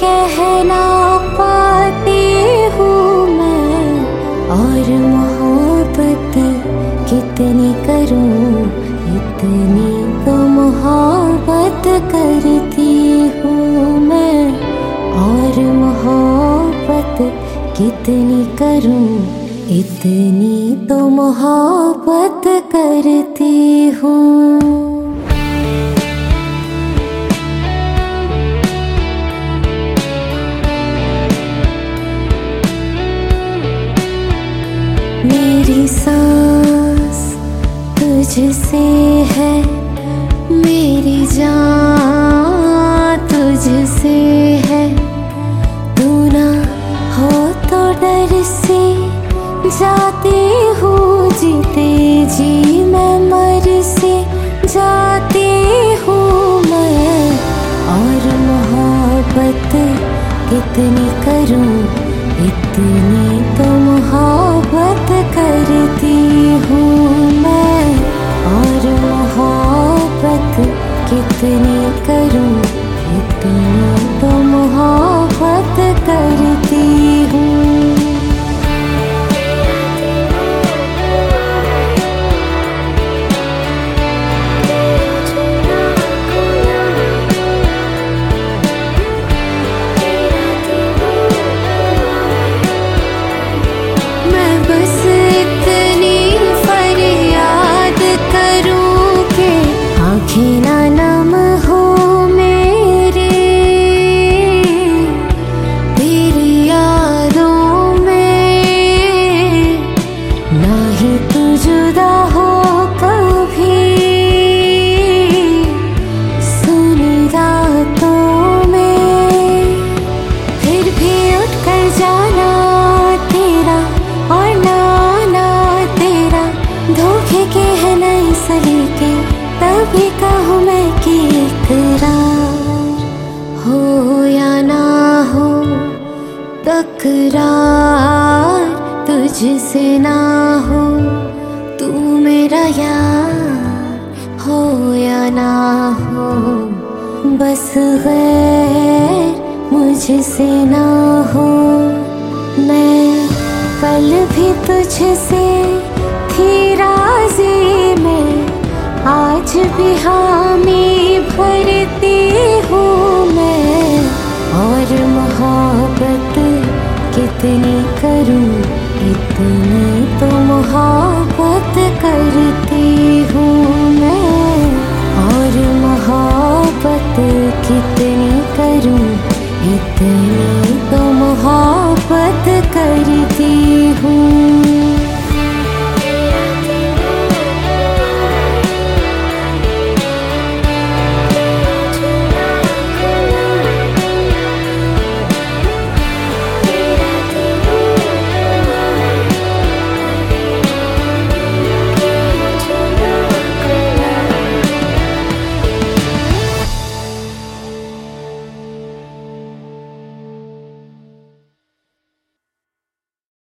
कहना पाती हूँ मैं। और मोहब्बत कितनी करूँ, इतनी तो मोहब्बत करती हूँ मैं। और मोहब्बत कितनी करूँ, इतनी तो मोहब्बत करती हूँ मेरी सांस तुझसे है, मेरी जान तुझसे है। तू ना हो तो डर से जाती हूँ, जीते जी मैं मर से जाती हूँ मैं। और मोहब्बत कितनी करूँ, इतनी करूँ तुझसे ना हो, तू मेरा यार हो या ना हो। बस गैर मुझसे ना हो, मैं कल भी तुझसे थी राज़ी में, आज भी हामी कितनी करूँ? इतनी तो मोहब्बत करती।